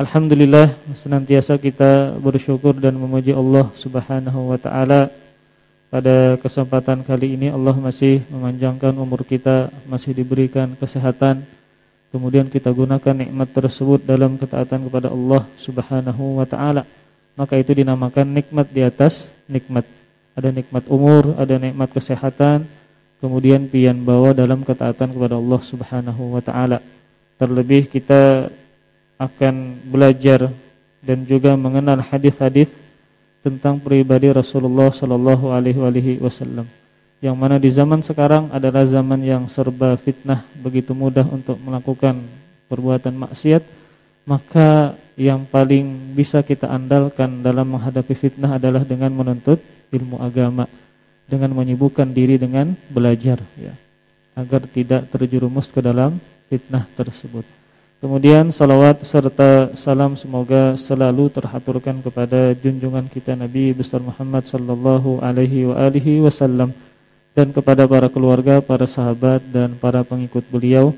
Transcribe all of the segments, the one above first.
Alhamdulillah senantiasa kita bersyukur dan memuji Allah Subhanahu wa taala. Pada kesempatan kali ini Allah masih memanjangkan umur kita, masih diberikan kesehatan. Kemudian kita gunakan nikmat tersebut dalam ketaatan kepada Allah Subhanahu wa taala. Maka itu dinamakan nikmat di atas nikmat. Ada nikmat umur, ada nikmat kesehatan, kemudian pian bawa dalam ketaatan kepada Allah Subhanahu wa taala. Terlebih kita akan belajar dan juga mengenal hadis-hadis tentang pribadi Rasulullah sallallahu alaihi wasallam. Yang mana di zaman sekarang adalah zaman yang serba fitnah, begitu mudah untuk melakukan perbuatan maksiat, maka yang paling bisa kita andalkan dalam menghadapi fitnah adalah dengan menuntut ilmu agama, dengan menyibukkan diri dengan belajar ya, agar tidak terjerumus ke dalam fitnah tersebut. Kemudian salawat serta salam semoga selalu terhaturkan kepada junjungan kita Nabi besar Muhammad sallallahu alaihi wa alihi wasallam dan kepada para keluarga, para sahabat dan para pengikut beliau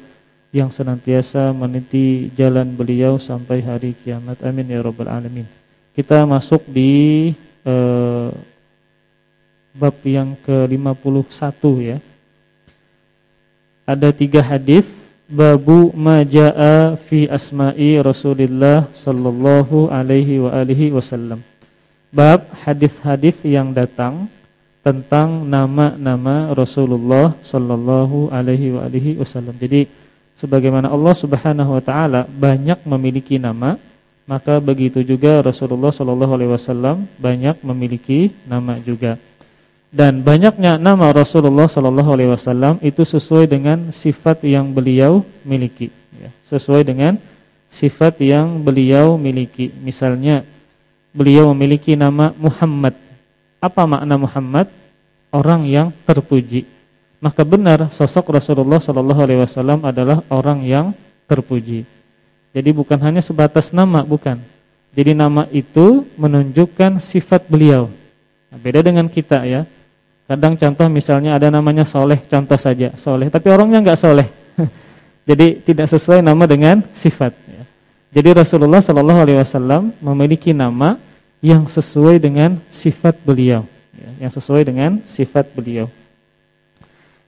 yang senantiasa meniti jalan beliau sampai hari kiamat. Amin ya rabbal alamin. Kita masuk di uh, bab yang ke-51 ya. Ada tiga hadis Babu majaa fi asma'i Rasulillah sallallahu alaihi wa alihi wasallam. Bab hadis-hadis yang datang tentang nama-nama Rasulullah sallallahu alaihi wa alihi wasallam. Jadi sebagaimana Allah Subhanahu wa taala banyak memiliki nama, maka begitu juga Rasulullah sallallahu alaihi wasallam banyak memiliki nama juga dan banyaknya nama Rasulullah Sallallahu Alaihi Wasallam itu sesuai dengan sifat yang beliau miliki, ya. sesuai dengan sifat yang beliau miliki. Misalnya beliau memiliki nama Muhammad. Apa makna Muhammad? Orang yang terpuji. Maka benar sosok Rasulullah Sallallahu Alaihi Wasallam adalah orang yang terpuji. Jadi bukan hanya sebatas nama, bukan. Jadi nama itu menunjukkan sifat beliau. Nah, beda dengan kita ya. Kadang contoh misalnya ada namanya soleh, contoh saja soleh, tapi orangnya nggak soleh. Jadi tidak sesuai nama dengan sifat. Ya. Jadi Rasulullah Shallallahu Alaihi Wasallam memiliki nama yang sesuai dengan sifat beliau, ya, yang sesuai dengan sifat beliau.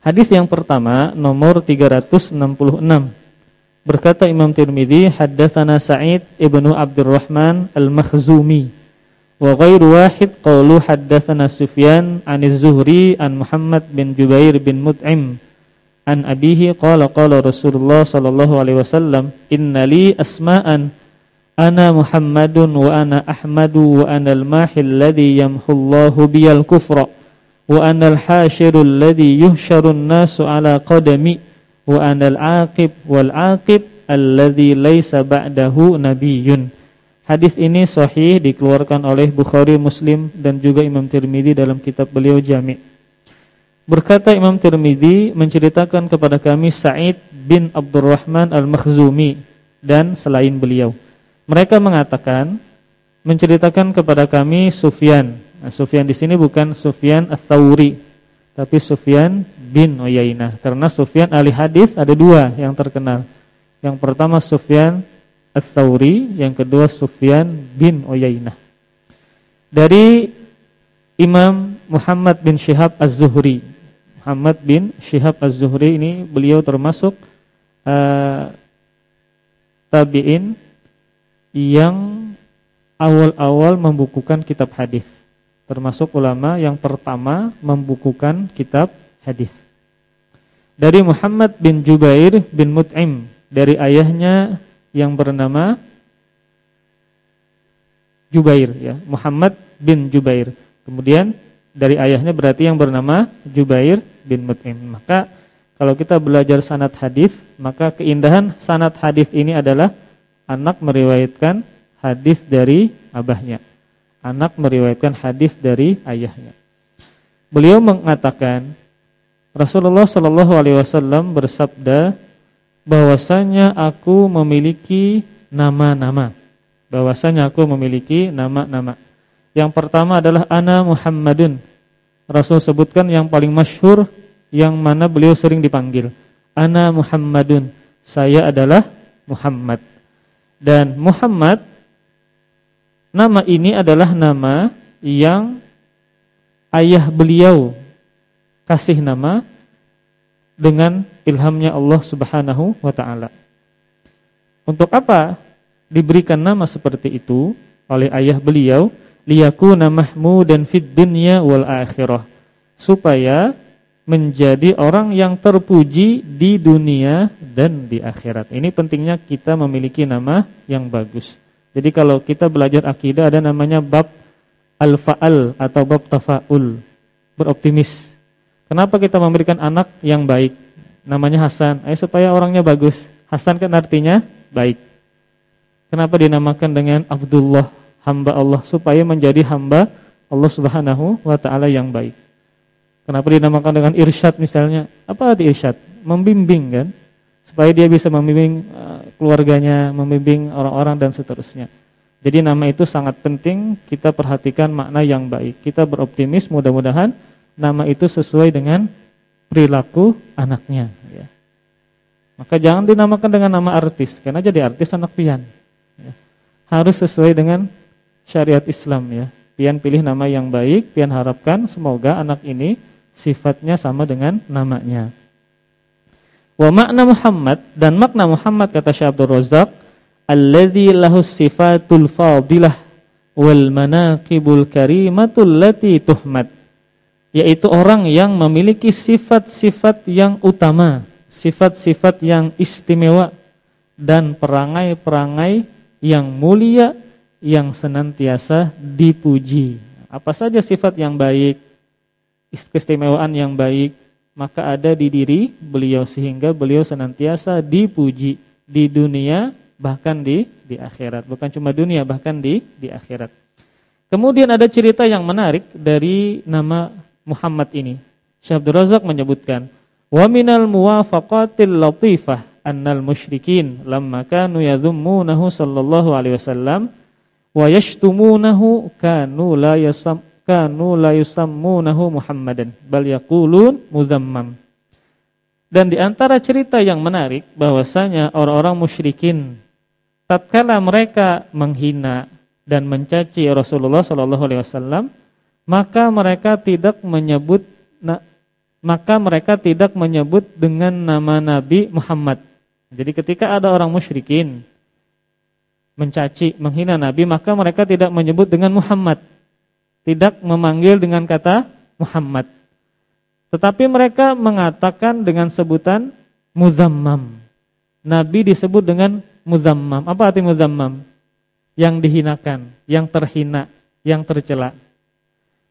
Hadis yang pertama nomor 366 berkata Imam Tirmidzi haddatsana Sa'id ibnu Abdurrahman al-Makhzumi Wa ghairu wahid qalu haddatsana Sufyan 'aniz Zuhri an Muhammad bin Jubair bin Mut'im an abihi qala qala Rasulullah sallallahu alaihi wasallam innali asma'an ana Muhammadun wa ana Ahmadu wa ana al-mahi alladhi yamhu Allahu biyal kufra wa ana al-hashiru alladhi yuhsharu an-nasu ala qadami wa ana al-aqib wal aqib alladhi laysa ba'dahu nabiyyun Hadis ini sahih dikeluarkan oleh Bukhari, Muslim dan juga Imam Tirmidzi dalam kitab beliau Jami'. Berkata Imam Tirmidzi menceritakan kepada kami Sa'id bin Abdurrahman Al-Makhzumi dan selain beliau. Mereka mengatakan menceritakan kepada kami Sufyan Nah, Sufyan di sini bukan Sufyan Ats-Tsauri, tapi Sufyan bin Uyainah. Karena Sufyan ahli hadis ada dua yang terkenal. Yang pertama Sufyan Ats-Tsauri, yang kedua Sufyan bin Uyainah. Dari Imam Muhammad bin Syihab Az-Zuhri. Muhammad bin Syihab Az-Zuhri ini beliau termasuk uh, tabi'in yang awal-awal membukukan kitab hadis. Termasuk ulama yang pertama membukukan kitab hadis. Dari Muhammad bin Jubair bin Mut'im dari ayahnya yang bernama Jubair ya, Muhammad bin Jubair. Kemudian dari ayahnya berarti yang bernama Jubair bin Mut'im. Maka kalau kita belajar sanad hadis, maka keindahan sanad hadis ini adalah anak meriwayatkan hadis dari abahnya. Anak meriwayatkan hadis dari ayahnya. Beliau mengatakan Rasulullah Shallallahu alaihi wasallam bersabda bahwasanya aku memiliki nama-nama. Bahwasanya aku memiliki nama-nama. Yang pertama adalah ana Muhammadun. Rasul sebutkan yang paling masyhur yang mana beliau sering dipanggil. Ana Muhammadun. Saya adalah Muhammad. Dan Muhammad nama ini adalah nama yang ayah beliau kasih nama dengan ilhamnya Allah Subhanahu wa taala. Untuk apa diberikan nama seperti itu oleh ayah beliau? Liyakuna mahmudan fid dunya wal akhirah. Supaya menjadi orang yang terpuji di dunia dan di akhirat. Ini pentingnya kita memiliki nama yang bagus. Jadi kalau kita belajar akidah ada namanya bab al-fa'al atau bab tafa'ul, beroptimis. Kenapa kita memberikan anak yang baik? Namanya Hasan, eh supaya orangnya bagus. Hasan kan artinya baik. Kenapa dinamakan dengan Abdullah, hamba Allah supaya menjadi hamba Allah Subhanahu wa taala yang baik. Kenapa dinamakan dengan irsyad misalnya? Apa arti irsyad? Membimbing kan? Supaya dia bisa membimbing uh, keluarganya, membimbing orang-orang dan seterusnya. Jadi nama itu sangat penting kita perhatikan makna yang baik. Kita beroptimis mudah-mudahan nama itu sesuai dengan perilaku anaknya ya. Maka jangan dinamakan dengan nama artis, karena jadi artis anak pian. Ya. Harus sesuai dengan syariat Islam ya. Pian pilih nama yang baik, pian harapkan semoga anak ini sifatnya sama dengan namanya. Wa makna Muhammad dan makna Muhammad kata Syekh Abdul Razzaq alladzi lahu sifatul fadilah wal manaqibul karimatul lati tuhmad yaitu orang yang memiliki sifat-sifat yang utama, sifat-sifat yang istimewa dan perangai-perangai yang mulia yang senantiasa dipuji. Apa saja sifat yang baik, keistimewaan yang baik maka ada di diri beliau sehingga beliau senantiasa dipuji di dunia bahkan di di akhirat bukan cuma dunia bahkan di di akhirat kemudian ada cerita yang menarik dari nama Muhammad ini Syekh Abdul Razak menyebutkan wa minal muwafaqatil latifah annal musyrikin lamma kanu yadhummunahu sallallahu alaihi wasallam wa yashtumunahu kanu la yasam kanu la yusammunahu Muhammadan bal yaqulun muzammam. Dan di antara cerita yang menarik bahwasanya orang-orang musyrikin tatkala mereka menghina dan mencaci Rasulullah sallallahu alaihi wasallam, maka mereka tidak menyebut maka mereka tidak menyebut dengan nama Nabi Muhammad. Jadi ketika ada orang musyrikin mencaci, menghina Nabi, maka mereka tidak menyebut dengan Muhammad tidak memanggil dengan kata Muhammad. Tetapi mereka mengatakan dengan sebutan muzammam. Nabi disebut dengan muzammam. Apa arti muzammam? Yang dihinakan, yang terhina, yang tercela.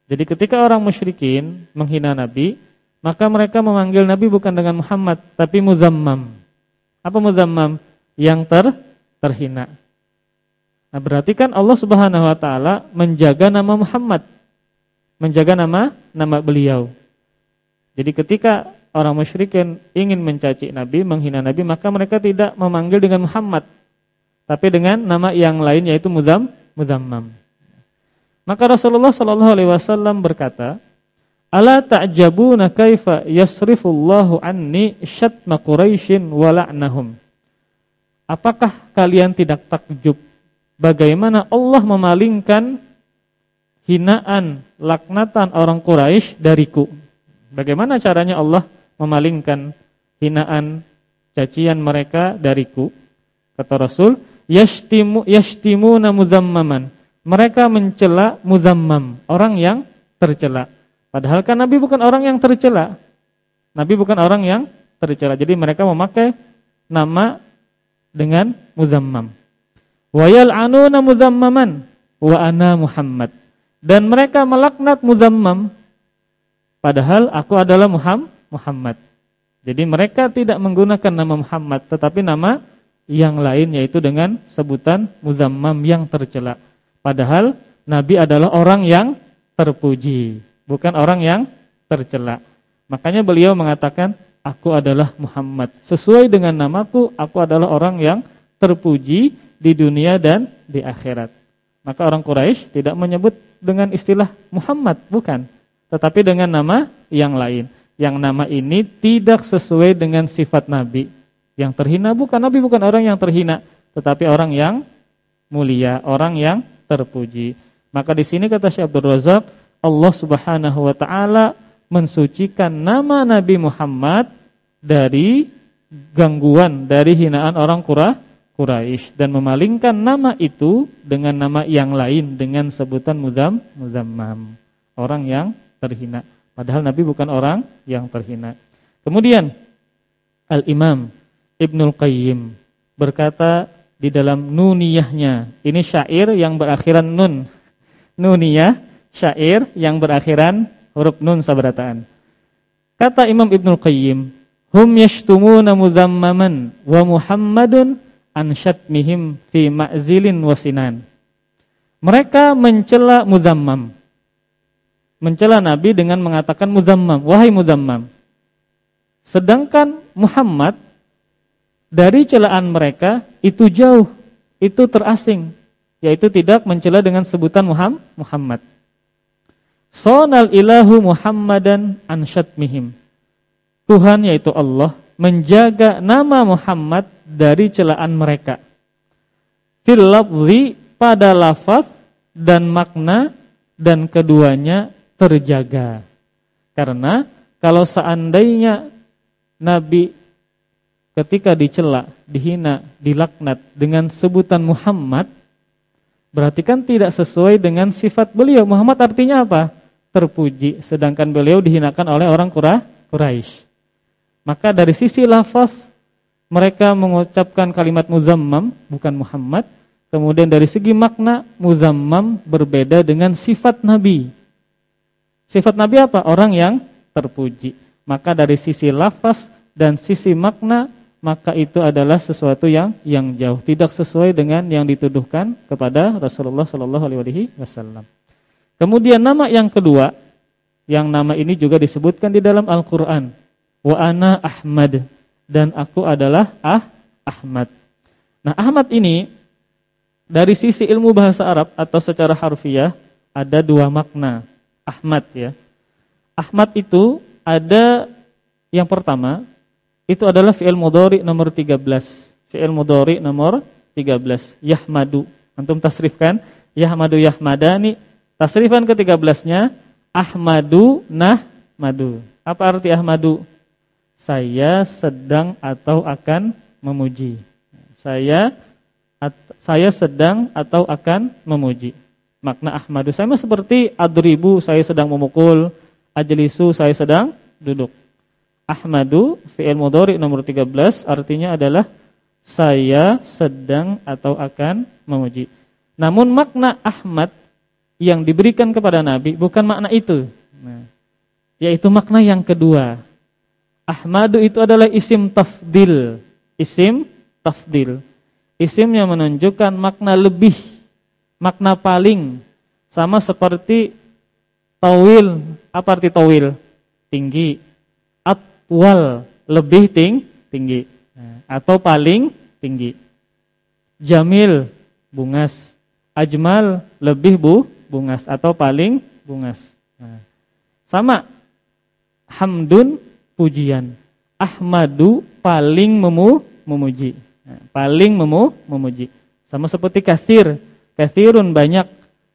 Jadi ketika orang musyrikin menghina Nabi, maka mereka memanggil Nabi bukan dengan Muhammad, tapi muzammam. Apa muzammam? Yang ter terhina. Nah, berarti kan Allah Subhanahu wa taala menjaga nama Muhammad. Menjaga nama nama beliau. Jadi ketika orang musyrikin ingin mencaci Nabi, menghina Nabi, maka mereka tidak memanggil dengan Muhammad, tapi dengan nama yang lain yaitu Muzam, Muzammam. Maka Rasulullah Shallallahu alaihi wasallam berkata, "Ala ta'jabuna kaifa yasrifullahu anni syatma Quraisyin wa la'nahum?" Apakah kalian tidak takjub bagaimana Allah memalingkan hinaan, laknatan orang Quraisy dariku? Bagaimana caranya Allah memalingkan hinaan, cacian mereka dariku? Kata Rasul, yashtimu yashtimuna muzammaman. Mereka mencela muzammam, orang yang tercela. Padahal kan Nabi bukan orang yang tercela. Nabi bukan orang yang tercela. Jadi mereka memakai nama dengan muzammam. Wa yal'anuna muzammaman wa ana Muhammad. Dan mereka melaknat muzammam Padahal aku adalah Muhammad. Jadi mereka tidak menggunakan nama Muhammad tetapi nama yang lain yaitu dengan sebutan muzammam yang tercela. Padahal Nabi adalah orang yang terpuji, bukan orang yang tercela. Makanya beliau mengatakan aku adalah Muhammad. Sesuai dengan namaku, aku adalah orang yang terpuji di dunia dan di akhirat. Maka orang Quraisy tidak menyebut dengan istilah Muhammad, bukan tetapi dengan nama yang lain. Yang nama ini tidak sesuai dengan sifat Nabi. Yang terhina bukan Nabi bukan orang yang terhina, tetapi orang yang mulia, orang yang terpuji. Maka di sini kata Syekh Abdul Razak, Allah Subhanahu wa taala mensucikan nama Nabi Muhammad dari gangguan, dari hinaan orang Quraisy dan memalingkan nama itu dengan nama yang lain dengan sebutan mudam muzammam. Orang yang terhina. Padahal Nabi bukan orang yang terhina. Kemudian Al-Imam Ibnul Qayyim berkata di dalam nuniyahnya. Ini syair yang berakhiran nun. Nuniyah, syair yang berakhiran huruf nun sabarataan. Kata Imam Ibnul Qayyim, hum yashtumuna muzammaman wa Muhammadun an syatmihim fi ma'zilin wasinan. Mereka mencela muzammam mencela Nabi dengan mengatakan muzammam, wahai muzammam. Sedangkan Muhammad dari celaan mereka itu jauh, itu terasing, yaitu tidak mencela dengan sebutan Muhammad. Sonal ilahu Muhammadan ansyatmihim. Tuhan yaitu Allah menjaga nama Muhammad dari celaan mereka. Fil lafzi pada lafaz dan makna dan keduanya terjaga. Karena kalau seandainya Nabi ketika dicela, dihina, dilaknat dengan sebutan Muhammad, berarti kan tidak sesuai dengan sifat beliau. Muhammad artinya apa? Terpuji, sedangkan beliau dihinakan oleh orang Quraisy. Maka dari sisi lafaz mereka mengucapkan kalimat muzammam bukan Muhammad. Kemudian dari segi makna muzammam berbeda dengan sifat Nabi. Sifat Nabi apa? Orang yang terpuji. Maka dari sisi lafaz dan sisi makna, maka itu adalah sesuatu yang yang jauh, tidak sesuai dengan yang dituduhkan kepada Rasulullah sallallahu alaihi wasallam. Kemudian nama yang kedua, yang nama ini juga disebutkan di dalam Al-Qur'an. Wa ana Ahmad dan aku adalah Ah Ahmad. Nah, Ahmad ini dari sisi ilmu bahasa Arab atau secara harfiah ada dua makna. Ahmad ya. Ahmad itu ada yang pertama itu adalah fi'il mudhari nomor 13. Fi'il mudhari nomor 13. Yahmadu. Antum tasrifkan Yahmadu Yahmadani. Tasrifan ke-13-nya Ahmadu Nahmadu. Apa arti Ahmadu? Saya sedang atau akan memuji. Saya saya sedang atau akan memuji makna ahmadu sama seperti adribu saya sedang memukul, ajlisu saya sedang duduk. Ahmadu fi'il mudhari nomor 13 artinya adalah saya sedang atau akan memuji. Namun makna Ahmad yang diberikan kepada Nabi bukan makna itu. Nah, yaitu makna yang kedua. Ahmadu itu adalah isim tafdil. Isim tafdil. Isim yang menunjukkan makna lebih makna paling sama seperti tawil. Apa arti tawil? Tinggi. Atwal, lebih ting tinggi. Atau paling tinggi. Jamil, bungas. Ajmal, lebih bu bungas atau paling bungas. Sama hamdun pujian. Ahmadu paling memu memuji. Paling memu memuji. Sama seperti kasir. Kasirun banyak,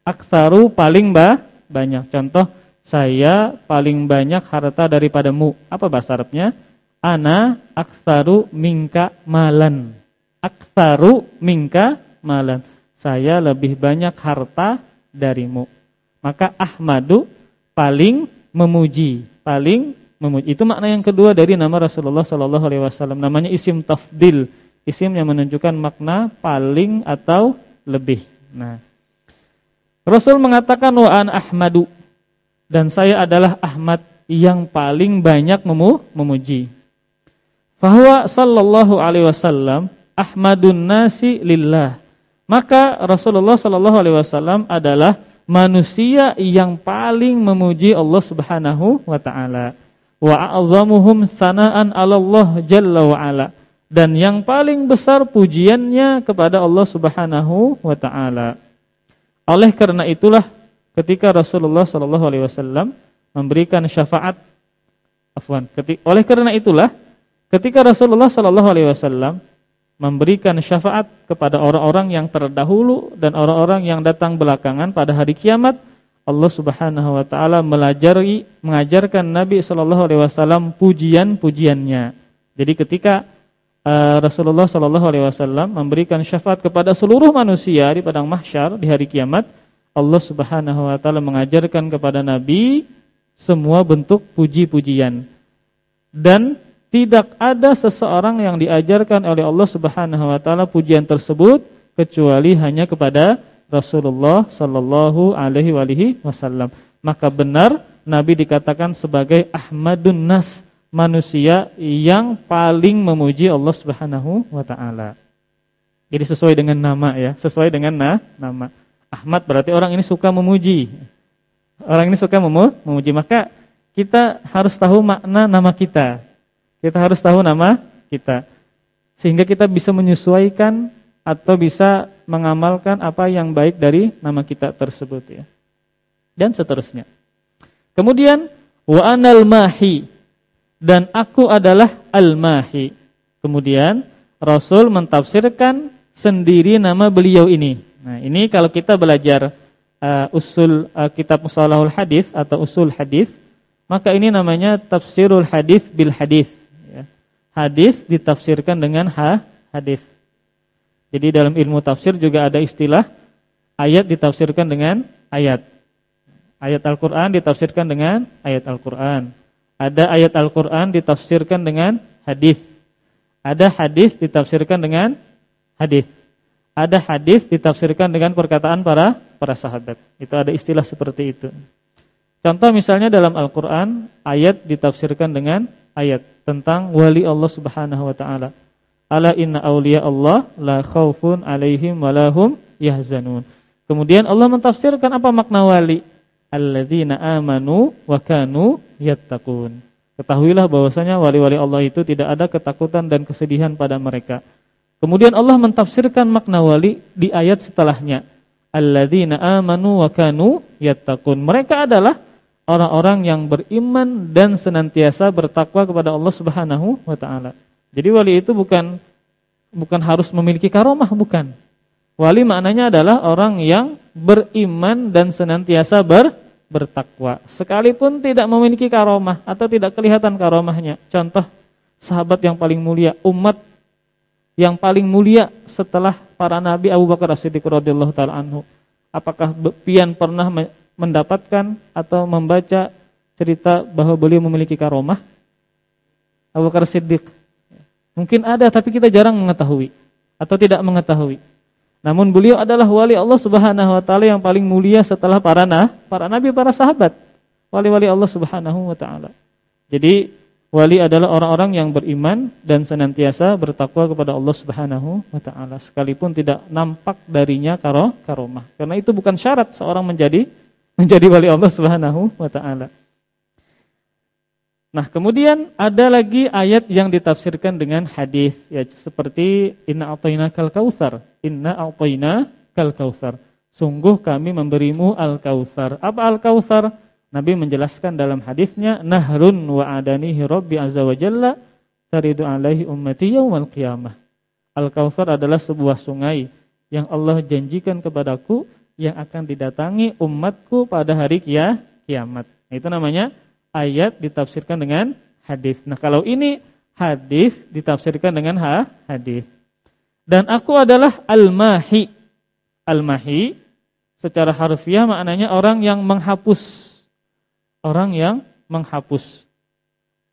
aksaru paling bah, banyak. Contoh saya paling banyak harta daripadamu. Apa bahasa Arabnya? Ana aksaru mingka malan. Aksaru mingka malan. Saya lebih banyak harta darimu. Maka Ahmadu paling memuji, paling memuji. Itu makna yang kedua dari nama Rasulullah sallallahu alaihi wasallam. Namanya isim tafdil, isim yang menunjukkan makna paling atau lebih. Nah, Rasul mengatakan wa an Ahmadu dan saya adalah Ahmad yang paling banyak memu memuji. Fahuwa sallallahu alaihi wasallam ahmadun nasi lillah. Maka Rasulullah sallallahu alaihi wasallam adalah manusia yang paling memuji Allah Subhanahu wa taala. Wa a'zamuhum sanaan 'ala Allah jalla wa ala. Dan yang paling besar pujiannya kepada Allah Subhanahu wa taala. Oleh karena itulah ketika Rasulullah sallallahu alaihi wasallam memberikan syafaat afwan, oleh karena itulah ketika Rasulullah sallallahu alaihi wasallam memberikan syafaat kepada orang-orang yang terdahulu dan orang-orang yang datang belakangan pada hari kiamat. Allah Subhanahu wa taala melajari mengajarkan Nabi sallallahu alaihi wasallam pujian-pujiannya. Jadi ketika uh, Rasulullah sallallahu alaihi wasallam memberikan syafaat kepada seluruh manusia di padang mahsyar di hari kiamat, Allah Subhanahu wa taala mengajarkan kepada Nabi semua bentuk puji-pujian. Dan tidak ada seseorang yang diajarkan oleh Allah Subhanahu wa taala pujian tersebut kecuali hanya kepada Rasulullah sallallahu alaihi wasallam. Maka benar Nabi dikatakan sebagai Ahmadun Nas, manusia yang paling memuji Allah Subhanahu wa taala. Jadi sesuai dengan nama ya, sesuai dengan nah, nama. Ahmad berarti orang ini suka memuji. Orang ini suka memuji, maka kita harus tahu makna nama kita. Kita harus tahu nama kita. Sehingga kita bisa menyesuaikan atau bisa mengamalkan apa yang baik dari nama kita tersebut ya. Dan seterusnya. Kemudian wa anal mahi dan aku adalah al-mahi. Kemudian Rasul mentafsirkan sendiri nama beliau ini. Nah, ini kalau kita belajar uh, usul uh, kitab Musalahul Hadis atau usul hadis, maka ini namanya tafsirul hadis bil hadis hadis ditafsirkan dengan ha, hadis. Jadi dalam ilmu tafsir juga ada istilah ayat ditafsirkan dengan ayat. Ayat Al-Qur'an ditafsirkan dengan ayat Al-Qur'an. Ada ayat Al-Qur'an ditafsirkan dengan hadis. Ada hadis ditafsirkan dengan hadis. Ada hadis ditafsirkan dengan perkataan para para sahabat. Itu ada istilah seperti itu. Contoh misalnya dalam Al-Qur'an ayat ditafsirkan dengan ayat tentang wali Allah Subhanahu wa taala. Ala inna auliya Allah la khaufun alaihim walahum yahzanun. Kemudian Allah mentafsirkan apa makna wali? Alladzina amanu wa kanu yattaqun. Ketahuilah bahwasanya wali-wali Allah itu tidak ada ketakutan dan kesedihan pada mereka. Kemudian Allah mentafsirkan makna wali di ayat setelahnya. Alladzina amanu wa kanu yattaqun. Mereka adalah orang-orang yang beriman dan senantiasa bertakwa kepada Allah Subhanahu wa taala. Jadi wali itu bukan bukan harus memiliki karomah, bukan. Wali maknanya adalah orang yang beriman dan senantiasa ber, bertakwa. Sekalipun tidak memiliki karomah atau tidak kelihatan karomahnya. Contoh sahabat yang paling mulia, umat yang paling mulia setelah para nabi Abu Bakar As-Siddiq radhiyallahu taala anhu. Apakah pian pernah mendapatkan atau membaca cerita bahwa beliau memiliki karomah? Abu Bakar Siddiq. Mungkin ada tapi kita jarang mengetahui atau tidak mengetahui. Namun beliau adalah wali Allah Subhanahu wa taala yang paling mulia setelah para nah, para nabi, para sahabat. Wali-wali Allah Subhanahu wa taala. Jadi Wali adalah orang-orang yang beriman dan senantiasa bertakwa kepada Allah Subhanahu wa taala sekalipun tidak nampak darinya karo karomah. Karena itu bukan syarat seorang menjadi menjadi wali Allah Subhanahu wa taala. Nah, kemudian ada lagi ayat yang ditafsirkan dengan hadis ya seperti inna a'tainakal kautsar, inna a'tainakal kautsar. Sungguh kami memberimu Al-Kautsar. Apa Al-Kautsar? Nabi menjelaskan dalam hadisnya, Nahrun wa adanihi Rabbi azza wa jalla taridu alaihi ummati yaumal qiyamah. Al-Kautsar adalah sebuah sungai yang Allah janjikan kepadaku yang akan didatangi umatku pada hari kia, kiamat. Itu namanya ayat ditafsirkan dengan hadis. Nah, kalau ini hadis ditafsirkan dengan ha, hadis. Dan aku adalah al-mahi. Al-mahi secara harfiah maknanya orang yang menghapus. Orang yang menghapus.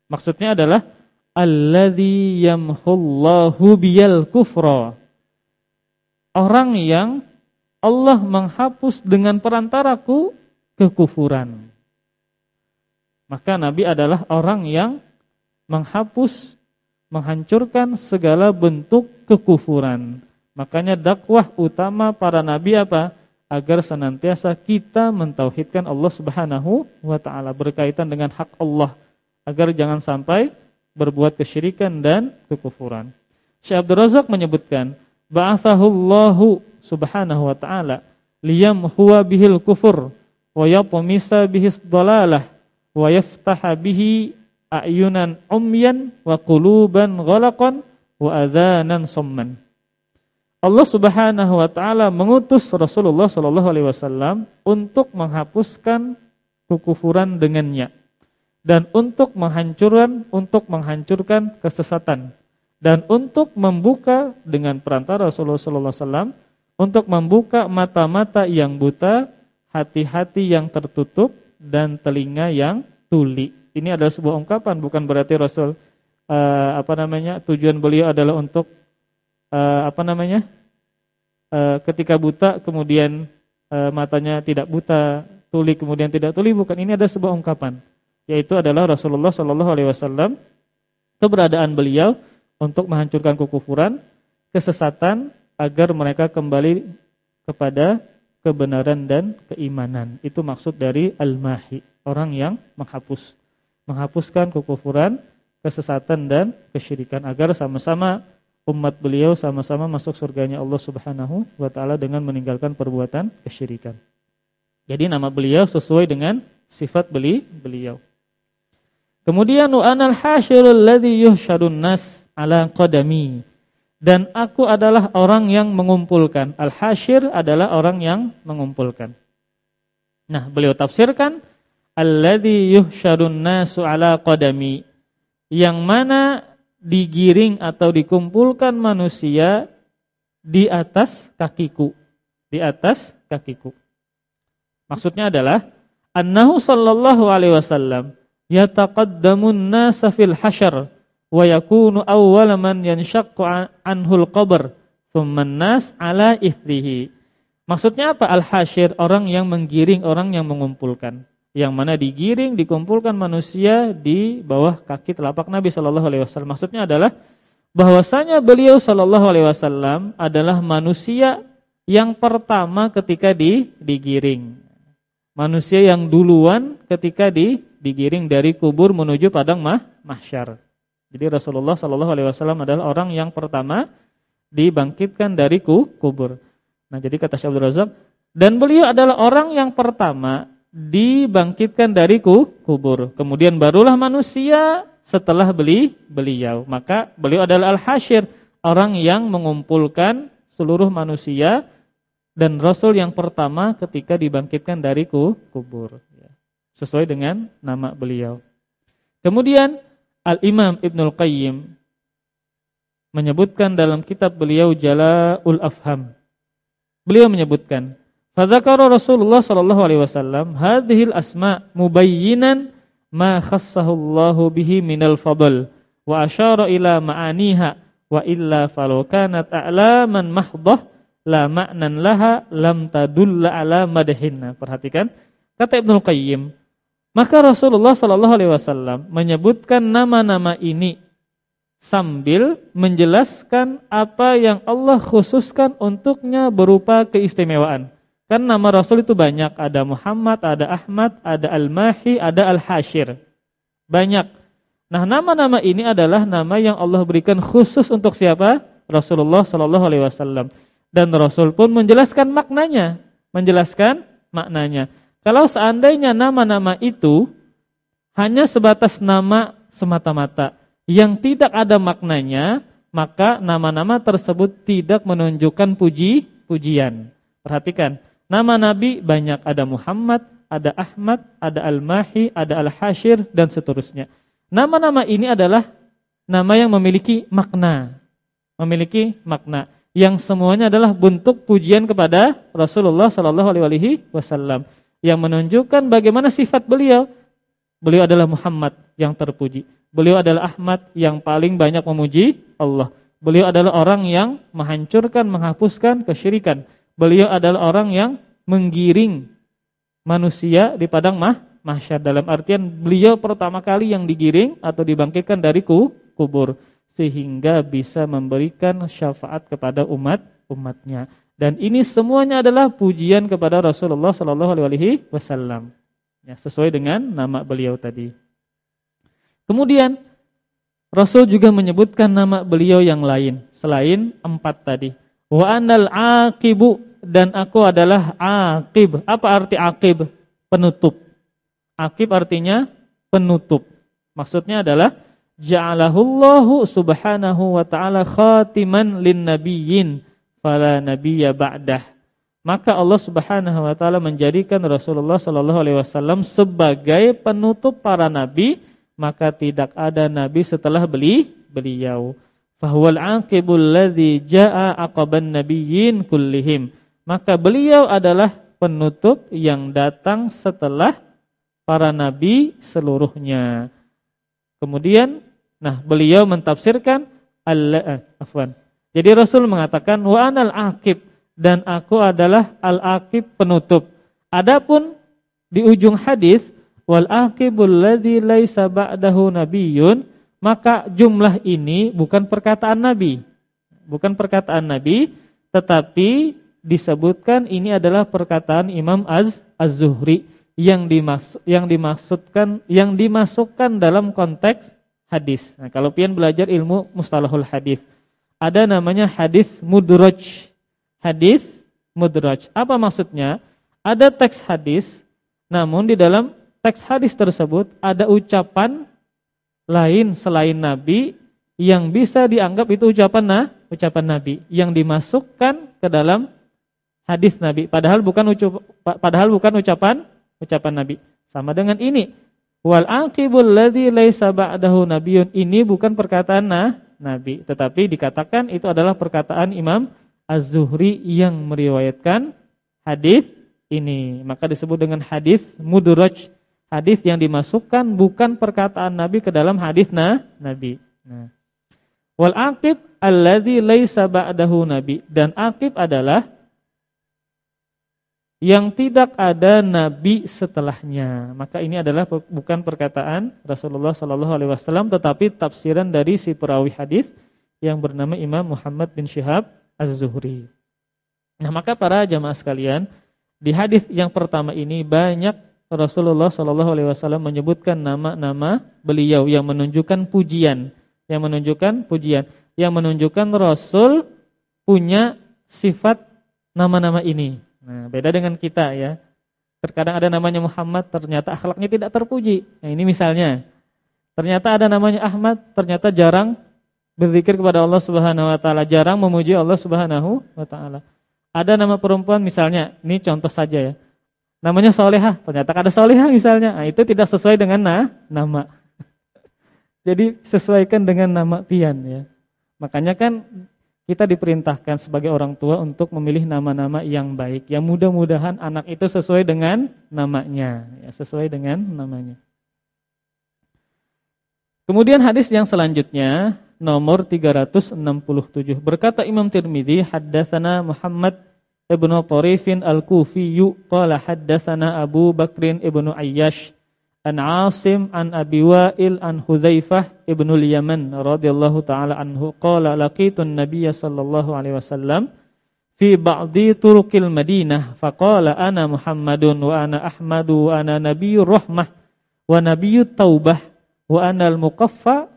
Maksudnya adalah alladzi yamhullahu biyal kufra. Orang yang Allah menghapus dengan perantaraku kekufuran. Maka Nabi adalah orang yang menghapus, menghancurkan segala bentuk kekufuran. Makanya dakwah utama para nabi apa? Agar senantiasa kita mentauhidkan Allah Subhanahu wa taala berkaitan dengan hak Allah agar jangan sampai berbuat kesyirikan dan kekufuran. Syekh Abdul Razak menyebutkan, ba'athahullahu subhanahu wa ta'ala liyam huwa bihil kufur wa yatmisa bihis dalalah wa yaftaha bihi ayunan umyan wa quluban ghalaqan wa adhanan somman. Allah Subhanahu wa taala mengutus Rasulullah sallallahu alaihi wasallam untuk menghapuskan kekufuran dengannya dan untuk menghancurkan untuk menghancurkan kesesatan dan untuk membuka dengan perantara Rasulullah sallallahu alaihi wasallam untuk membuka mata-mata yang buta, hati-hati yang tertutup dan telinga yang tuli. Ini adalah sebuah ungkapan bukan berarti Rasul uh, apa namanya tujuan beliau adalah untuk uh, apa namanya? Uh, ketika buta kemudian uh, matanya tidak buta, tuli kemudian tidak tuli bukan? Ini ada sebuah ungkapan yaitu adalah Rasulullah Shallallahu alaihi wasallam keberadaan beliau untuk menghancurkan kekufuran, kesesatan agar mereka kembali kepada kebenaran dan keimanan. Itu maksud dari al-mahi, orang yang menghapus. Menghapuskan kekufuran, kesesatan dan kesyirikan agar sama-sama umat beliau sama-sama masuk surganya Allah Subhanahu wa taala dengan meninggalkan perbuatan kesyirikan. Jadi nama beliau sesuai dengan sifat beli beliau. Kemudian wa anal hasyirul ladzi yuhsyarun nas ala qadami. Dan aku adalah orang yang mengumpulkan. Al-hasyir adalah orang yang mengumpulkan. Nah, beliau tafsirkan alladzi yuhsyarun nasu ala qadami yang mana digiring atau dikumpulkan manusia di atas kakiku. Di atas kakiku. Maksudnya adalah annahu sallallahu alaihi wasallam yataqaddamun nasa fil hasyar wa yakunu awwala man yanshaqqu anhul qabr thumma nas ala ithrihi maksudnya apa? Al hasyir orang yang menggiring orang yang mengumpulkan yang mana digiring dikumpulkan manusia di bawah kaki telapak Nabi Shallallahu alaihi wasallam. Maksudnya adalah bahwasanya beliau Shallallahu alaihi wasallam adalah manusia yang pertama ketika di digiring. Manusia yang duluan ketika di digiring dari kubur menuju padang mah mahsyar. Jadi Rasulullah Shallallahu alaihi wasallam adalah orang yang pertama dibangkitkan dari kubur. Nah, jadi kata Syekh Razak dan beliau adalah orang yang pertama dibangkitkan dari kubur. Kemudian barulah manusia setelah beli beliau. Maka beliau adalah al-hasyir, orang yang mengumpulkan seluruh manusia dan rasul yang pertama ketika dibangkitkan dari kubur. Ya. Sesuai dengan nama beliau. Kemudian Al-Imam Ibnul Qayyim menyebutkan dalam kitab beliau Jala'ul Afham. Beliau menyebutkan Fadzakara Rasulullah sallallahu alaihi wasallam hadhil asma mubayyinan ma khassahu Allahu bihi minal fadl wa asyara ila ma'aniha wa illa falau kanat a'laman mahdhah la ma'nan laha lam tadulla ala madhinna. Perhatikan kata Ibnu Qayyim maka Rasulullah sallallahu alaihi wasallam menyebutkan nama-nama ini sambil menjelaskan apa yang Allah khususkan untuknya berupa keistimewaan. Kan nama Rasul itu banyak, ada Muhammad, ada Ahmad, ada Al-Mahi, ada Al-Hashir. Banyak. Nah, nama-nama ini adalah nama yang Allah berikan khusus untuk siapa? Rasulullah sallallahu alaihi wasallam. Dan Rasul pun menjelaskan maknanya. menjelaskan maknanya. Kalau seandainya nama-nama itu hanya sebatas nama semata-mata yang tidak ada maknanya, maka nama-nama tersebut tidak menunjukkan puji pujian. Perhatikan, nama nabi banyak ada Muhammad, ada Ahmad, ada Al-Mahi, ada Al-Hashir dan seterusnya. Nama-nama ini adalah nama yang memiliki makna. Memiliki makna yang semuanya adalah bentuk pujian kepada Rasulullah sallallahu alaihi wasallam yang menunjukkan bagaimana sifat beliau Beliau adalah Muhammad yang terpuji. Beliau adalah Ahmad yang paling banyak memuji Allah. Beliau adalah orang yang menghancurkan, menghapuskan kesyirikan. Beliau adalah orang yang menggiring manusia di padang mah mahsyar dalam artian beliau pertama kali yang digiring atau dibangkitkan dari kubur sehingga bisa memberikan syafaat kepada umat umatnya dan ini semuanya adalah pujian kepada Rasulullah sallallahu alaihi wasallam Ya, sesuai dengan nama beliau tadi. Kemudian Rasul juga menyebutkan nama beliau yang lain selain empat tadi. Wa anal aqibu dan aku adalah aqib. Apa arti aqib? Penutup. Aqib artinya penutup. Maksudnya adalah ja'alahullahu subhanahu wa ta'ala khatiman lin nabiyyin fala nabiyya ba'dah maka Allah Subhanahu wa taala menjadikan Rasulullah sallallahu alaihi wasallam sebagai penutup para nabi, maka tidak ada nabi setelah beli beliau. Fahuwal aqibul ladzi jaa aqaban nabiyyin kullihim. Maka beliau adalah penutup yang datang setelah para nabi seluruhnya. Kemudian nah beliau mentafsirkan Allah eh, afwan. Jadi Rasul mengatakan wa anal aqib dan aku adalah al-aqib penutup. Adapun di ujung hadis wal aqibul ladzi laisa ba'dahu nabiyyun, maka jumlah ini bukan perkataan nabi. Bukan perkataan nabi, tetapi disebutkan ini adalah perkataan Imam Az Az-Zuhri yang dimas yang dimaksudkan yang dimasukkan dalam konteks hadis. Nah, kalau pian belajar ilmu mustalahul hadis, ada namanya hadis mudraj hadis mudraj. Apa maksudnya? Ada teks hadis, namun di dalam teks hadis tersebut ada ucapan lain selain Nabi yang bisa dianggap itu ucapan nah, ucapan Nabi yang dimasukkan ke dalam hadis Nabi. Padahal bukan ucup, padahal bukan ucapan ucapan Nabi. Sama dengan ini. Wal aqibul ladzi laisa ba'dahu nabiyyun. Ini bukan perkataan nah, Nabi, tetapi dikatakan itu adalah perkataan Imam Az-Zuhri yang meriwayatkan hadis ini. Maka disebut dengan hadis mudraj. Hadis yang dimasukkan bukan perkataan Nabi ke dalam hadis nah, Nabi. Nah. Wal aqib alladzi laisa ba'dahu nabi dan aqib adalah yang tidak ada nabi setelahnya. Maka ini adalah bukan perkataan Rasulullah sallallahu alaihi wasallam tetapi tafsiran dari si perawi hadis yang bernama Imam Muhammad bin Syihab Az-Zuhri. Nah, maka para jamaah sekalian, di hadis yang pertama ini banyak Rasulullah Shallallahu alaihi wasallam menyebutkan nama-nama beliau yang menunjukkan pujian, yang menunjukkan pujian, yang menunjukkan Rasul punya sifat nama-nama ini. Nah, beda dengan kita ya. Terkadang ada namanya Muhammad, ternyata akhlaknya tidak terpuji. Nah, ini misalnya. Ternyata ada namanya Ahmad, ternyata jarang berzikir kepada Allah Subhanahu wa taala, jarang memuji Allah Subhanahu wa taala. Ada nama perempuan misalnya, ini contoh saja ya. Namanya Solehah, ternyata ada Solehah misalnya. Nah, itu tidak sesuai dengan nah, nama. Jadi sesuaikan dengan nama pian ya. Makanya kan kita diperintahkan sebagai orang tua untuk memilih nama-nama yang baik. Yang mudah-mudahan anak itu sesuai dengan namanya, ya, sesuai dengan namanya. Kemudian hadis yang selanjutnya nomor 367. Berkata Imam Tirmizi, haddatsana Muhammad ibnu Tarifin al-Kufi qala haddatsana Abu Bakrin ibnu Ayyash an Asim an Abi Wa'il an Hudzaifah ibnu al-Yaman radhiyallahu taala anhu qala laqitun nabiyya sallallahu alaihi wasallam fi ba'di turuqil Madinah faqala ana Muhammadun wa ana Ahmadu wa ana nabiyyur rahmah wa nabiyyut taubah wa ana al-muqaffa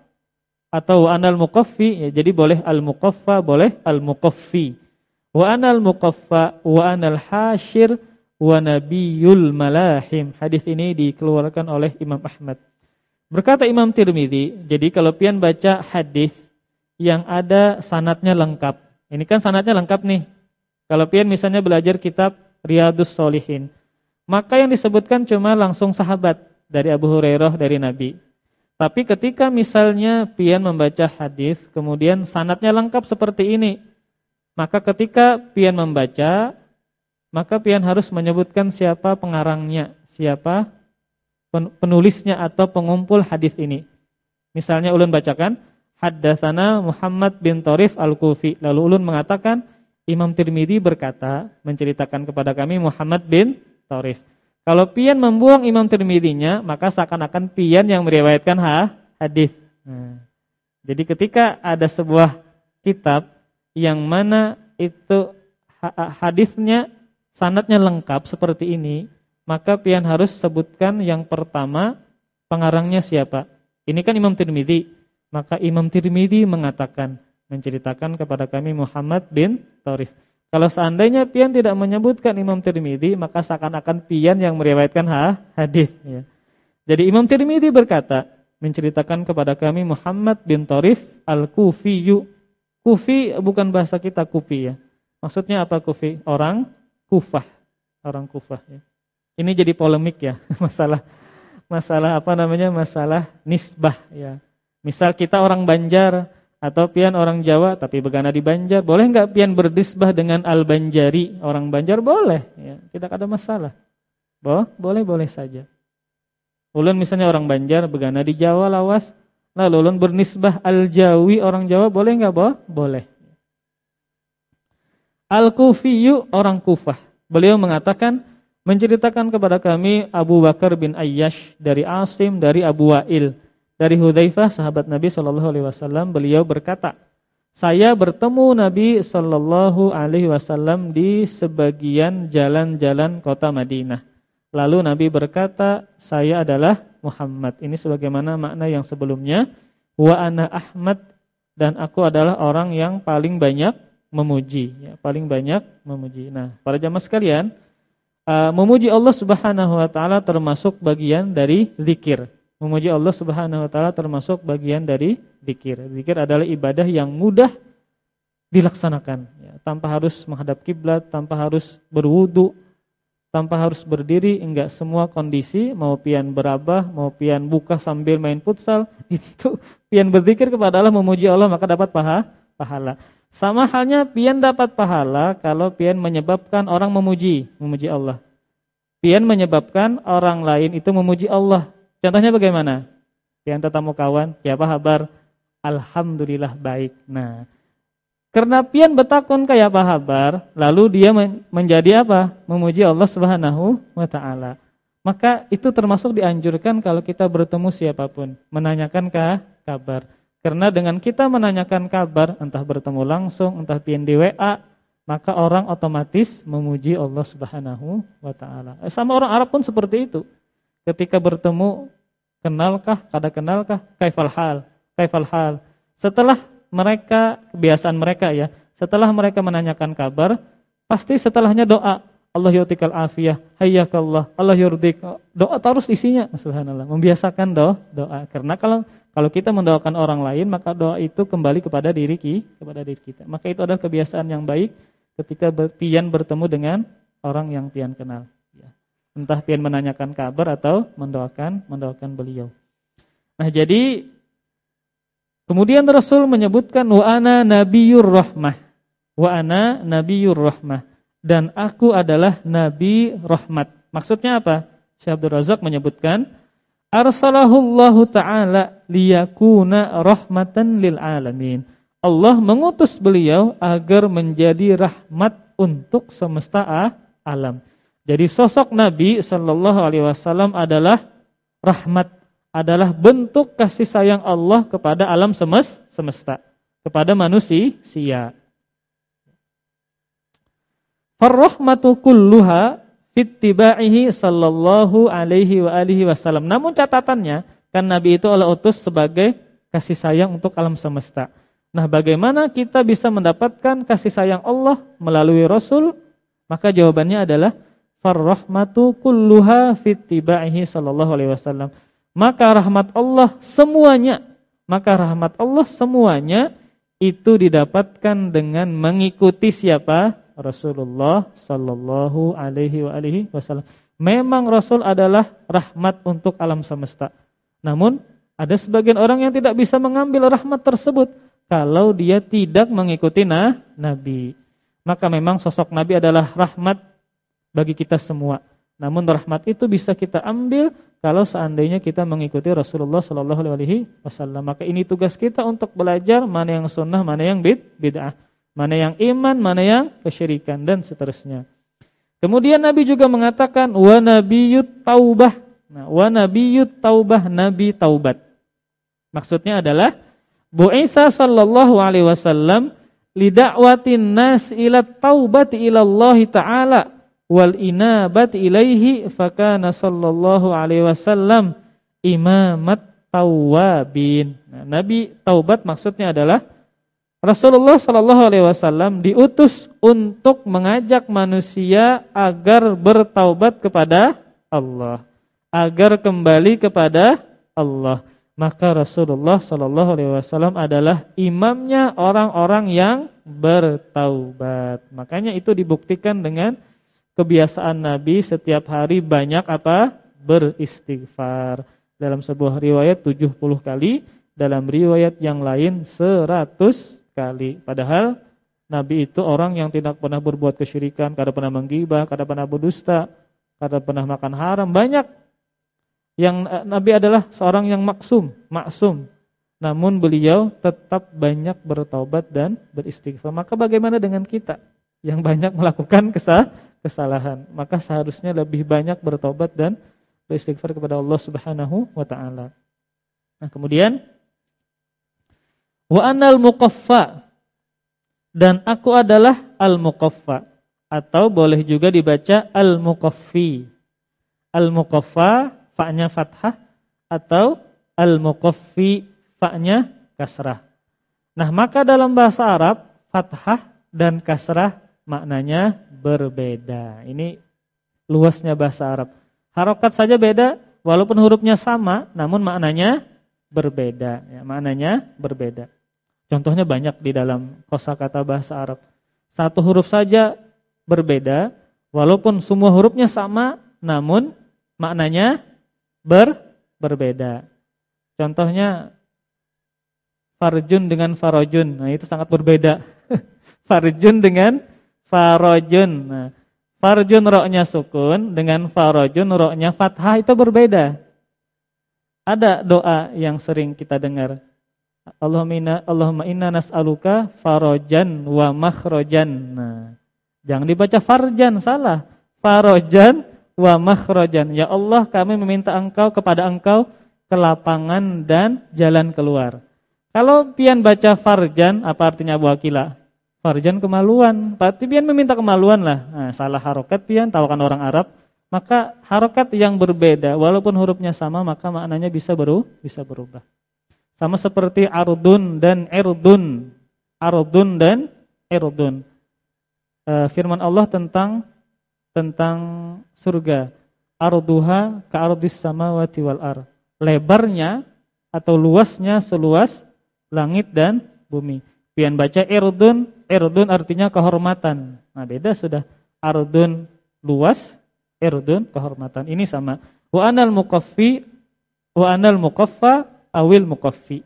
atau anal muqaffi ya, jadi boleh al muqaffa boleh al muqaffi wa muqaffa wa anal hasyir wa nabiyul malahim. Hadis ini dikeluarkan oleh Imam Ahmad. Berkata Imam Tirmidzi, jadi kalau pian baca hadis yang ada sanatnya lengkap. Ini kan sanatnya lengkap nih. Kalau pian misalnya belajar kitab Riyadus Solihin, maka yang disebutkan cuma langsung sahabat dari Abu Hurairah dari Nabi. Tapi ketika misalnya pian membaca hadis, kemudian sanatnya lengkap seperti ini, maka ketika pian membaca, maka pian harus menyebutkan siapa pengarangnya, siapa penulisnya atau pengumpul hadis ini. Misalnya ulun bacakan, Haddatsana Muhammad bin Torif Al-Kufi. Lalu ulun mengatakan, Imam Tirmidzi berkata, menceritakan kepada kami Muhammad bin Torif. Kalau pian membuang Imam Tirmidzinya, maka seakan-akan pian yang meriwayatkan ha, hadis. Nah, jadi ketika ada sebuah kitab yang mana itu hadisnya sanatnya lengkap seperti ini, maka pian harus sebutkan yang pertama pengarangnya siapa. Ini kan Imam Tirmidzi. Maka Imam Tirmidzi mengatakan menceritakan kepada kami Muhammad bin Tarif. Kalau seandainya pian tidak menyebutkan Imam Tirmidzi, maka seakan-akan pian yang meriwayatkan ha, hadis ya. Jadi Imam Tirmidzi berkata, menceritakan kepada kami Muhammad bin Tarif Al-Kufiyu Kufi bukan bahasa kita Kufi ya. Maksudnya apa Kufi? Orang Kufah. Orang Kufah ya. Ini jadi polemik ya, masalah masalah apa namanya? Masalah nisbah ya. Misal kita orang Banjar atau pian orang Jawa tapi begana di Banjar, boleh enggak pian berdisbah dengan Al-Banjari? Orang Banjar boleh ya. Tidak ada masalah. Boh, boleh boleh saja. Ulun misalnya orang Banjar begana di Jawa lawas, Lalu ulun bernisbah al-Jawi orang Jawa boleh enggak, Boh? Boleh. Al-Kufiyu orang Kufah. Beliau mengatakan menceritakan kepada kami Abu Bakar bin Ayyash dari Asim dari Abu Wa'il dari Hudzaifah sahabat Nabi sallallahu alaihi wasallam beliau berkata saya bertemu Nabi sallallahu alaihi wasallam di sebagian jalan-jalan kota Madinah lalu Nabi berkata saya adalah Muhammad. Ini sebagaimana makna yang sebelumnya. Wa ana Ahmad dan aku adalah orang yang paling banyak memuji, ya, paling banyak memuji. Nah, para jamaah sekalian, uh, memuji Allah Subhanahu wa taala termasuk bagian dari zikir. Memuji Allah Subhanahu wa taala termasuk bagian dari zikir. Zikir adalah ibadah yang mudah dilaksanakan ya, tanpa harus menghadap kiblat, tanpa harus berwudu, tanpa harus berdiri, enggak semua kondisi, mau pian berabah, mau pian buka sambil main futsal, itu pian berzikir kepada Allah memuji Allah maka dapat paha, pahala. Sama halnya pian dapat pahala kalau pian menyebabkan orang memuji, memuji Allah. Pian menyebabkan orang lain itu memuji Allah. Contohnya bagaimana? Pian tetamu kawan, ya apa kabar? Alhamdulillah baik. Nah, karena pian betakun kayak apa habar, lalu dia menjadi apa? Memuji Allah Subhanahu wa taala. Maka itu termasuk dianjurkan kalau kita bertemu siapa pun, menanyakan kah kabar. Karena dengan kita menanyakan kabar, entah bertemu langsung, entah pian di WA, maka orang otomatis memuji Allah Subhanahu wa taala. Eh, sama orang Arab pun seperti itu. Ketika bertemu, kenalkah, kada kenalkah, kaifal hal, kaifal hal. Setelah mereka kebiasaan mereka ya. Setelah mereka menanyakan kabar, pasti setelahnya doa. Allah yutikal afiyah, hayyakallah, Allah yurdik. Doa terus isinya, subhanallah. Membiasakan doa, doa. Karena kalau kalau kita mendoakan orang lain, maka doa itu kembali kepada diri kepada diri kita. Maka itu adalah kebiasaan yang baik ketika pian bertemu dengan orang yang pian kenal. Ya. Entah pian menanyakan kabar atau mendoakan mendoakan beliau. Nah, jadi Kemudian Rasul menyebutkan wa ana nabiyur rahmah. Wa ana rahmah dan aku adalah nabi rahmat. Maksudnya apa? Syekh Abdul Razak menyebutkan arsalahullahu taala liyakuna rahmatan lil alamin. Allah mengutus beliau agar menjadi rahmat untuk semesta alam. Jadi sosok Nabi sallallahu alaihi wasallam adalah rahmat adalah bentuk kasih sayang Allah kepada alam semesta, kepada manusia. Farrahmatu kulluha fittiba'ihi sallallahu alaihi wa alihi wasallam. Namun catatannya, kan Nabi itu Allah utus sebagai kasih sayang untuk alam semesta. Nah, bagaimana kita bisa mendapatkan kasih sayang Allah melalui Rasul? Maka jawabannya adalah farrahmatu kulluha fittiba'ihi sallallahu alaihi wasallam. Maka rahmat Allah semuanya, maka rahmat Allah semuanya itu didapatkan dengan mengikuti siapa? Rasulullah sallallahu alaihi wa alihi wasallam. Memang Rasul adalah rahmat untuk alam semesta. Namun ada sebagian orang yang tidak bisa mengambil rahmat tersebut kalau dia tidak mengikuti nah, Nabi. Maka memang sosok Nabi adalah rahmat bagi kita semua. Namun rahmat itu bisa kita ambil kalau seandainya kita mengikuti Rasulullah Shallallahu Alaihi Wasallam. Maka ini tugas kita untuk belajar mana yang sunnah, mana yang bid, bid'ah, mana yang iman, mana yang kesyirikan dan seterusnya. Kemudian Nabi juga mengatakan wa nabiyut taubah. Nah, wa nabiyut taubah nabi taubat. Maksudnya adalah Bu'itsa sallallahu alaihi wasallam lidakwatin nas ila taubati ila Allah taala wal inabati ilaihi fakana sallallahu alaihi wasallam imamat tawabin. Nah, Nabi taubat maksudnya adalah Rasulullah sallallahu alaihi wasallam diutus untuk mengajak manusia agar bertaubat kepada Allah, agar kembali kepada Allah maka Rasulullah Shallallahu Alaihi Wasallam adalah imamnya orang-orang yang bertaubat. Makanya itu dibuktikan dengan kebiasaan Nabi setiap hari banyak apa beristighfar. Dalam sebuah riwayat 70 kali, dalam riwayat yang lain 100 kali. Padahal Nabi itu orang yang tidak pernah berbuat kesyirikan, kada pernah menggibah, kada pernah berdusta, kada pernah makan haram, banyak yang eh, Nabi adalah seorang yang maksum, maksum. Namun beliau tetap banyak bertaubat dan beristighfar. Maka bagaimana dengan kita yang banyak melakukan kesalahan? Maka seharusnya lebih banyak bertaubat dan beristighfar kepada Allah Subhanahu wa taala. Nah, kemudian wa anal muqaffa dan aku adalah al-muqaffa atau boleh juga dibaca al-muqaffi. Al-muqaffa fa-nya fathah atau al-muqaffi fa-nya kasrah. Nah, maka dalam bahasa Arab fathah dan kasrah maknanya berbeda. Ini luasnya bahasa Arab. Harokat saja beda walaupun hurufnya sama namun maknanya berbeda ya, maknanya berbeda. Contohnya banyak di dalam kosakata bahasa Arab. Satu huruf saja berbeda walaupun semua hurufnya sama namun maknanya ber berbeda. Contohnya farjun dengan farojun. Nah, itu sangat berbeda. farjun dengan farojun. Nah, farjun roknya sukun dengan farojun roknya fathah itu berbeda. Ada doa yang sering kita dengar. Allahumma inna, Allahumma inna nas'aluka farojan wa makhrojan. Nah, jangan dibaca farjan, salah. Farojan wa makhrajan. Ya Allah, kami meminta Engkau kepada Engkau kelapangan dan jalan keluar. Kalau pian baca farjan, apa artinya Abu Akila? Farjan kemaluan. Berarti pian meminta kemaluan lah. Nah, salah harokat pian, tahu kan orang Arab. Maka harokat yang berbeda, walaupun hurufnya sama, maka maknanya bisa beru, bisa berubah. Sama seperti ardun dan erdun. Ardun dan erdun. Uh, firman Allah tentang tentang surga. Arduha ka'ardis samawati wal ar. Lebarnya atau luasnya seluas langit dan bumi. Pian baca irdun, irdun artinya kehormatan. Nah, beda sudah. Ardun luas, irdun kehormatan. Ini sama. Wa anal muqaffi wa anal muqaffa awil muqaffi.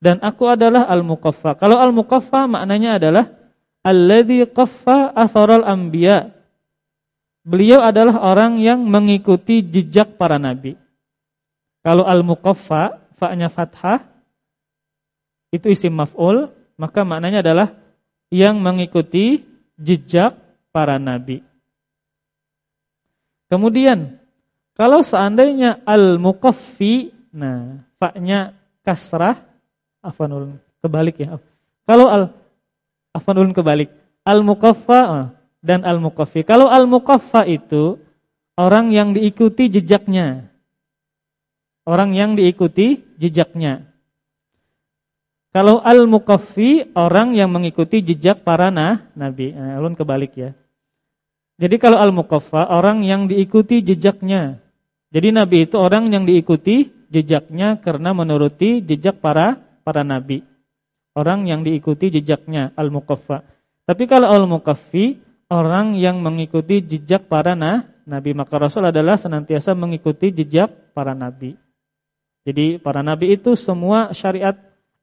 Dan aku adalah al-muqaffa. Kalau al-muqaffa maknanya adalah alladzi qaffa atharal anbiya Beliau adalah orang yang mengikuti jejak para nabi. Kalau al-muqaffa, fa-nya fathah, itu isim maf'ul, maka maknanya adalah yang mengikuti jejak para nabi. Kemudian, kalau seandainya al-muqaffi, nah, fa-nya kasrah, afanul kebalik ya. Kalau al afanul kebalik, al-muqaffa dan al-muqaffi. Kalau al-muqaffa itu orang yang diikuti jejaknya. Orang yang diikuti jejaknya. Kalau al-mukaffi orang yang mengikuti jejak para nah, nabi. Nah, ulun kebalik ya. Jadi kalau al-mukaffa orang yang diikuti jejaknya. Jadi nabi itu orang yang diikuti jejaknya karena menuruti jejak para para nabi. Orang yang diikuti jejaknya al-mukaffa. Tapi kalau al-mukaffi orang yang mengikuti jejak para nah, nabi maka Rasul adalah senantiasa mengikuti jejak para nabi. Jadi para nabi itu semua syariat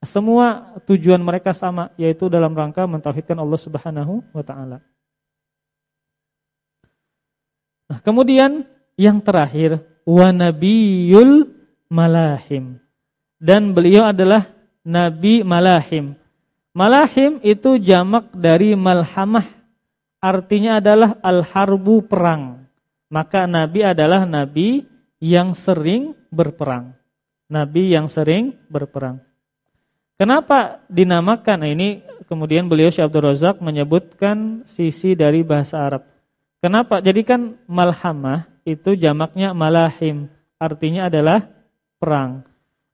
semua tujuan mereka sama yaitu dalam rangka mentauhidkan Allah Subhanahu wa taala. Nah, kemudian yang terakhir wa nabiyul malahim. Dan beliau adalah nabi malahim. Malahim itu jamak dari malhamah. Artinya adalah al-harbu perang. Maka nabi adalah nabi yang sering berperang. Nabi yang sering berperang. Kenapa dinamakan? Nah, ini kemudian beliau Syekh Abdul Razak menyebutkan sisi dari bahasa Arab. Kenapa? Jadi kan malhamah itu jamaknya malahim, artinya adalah perang.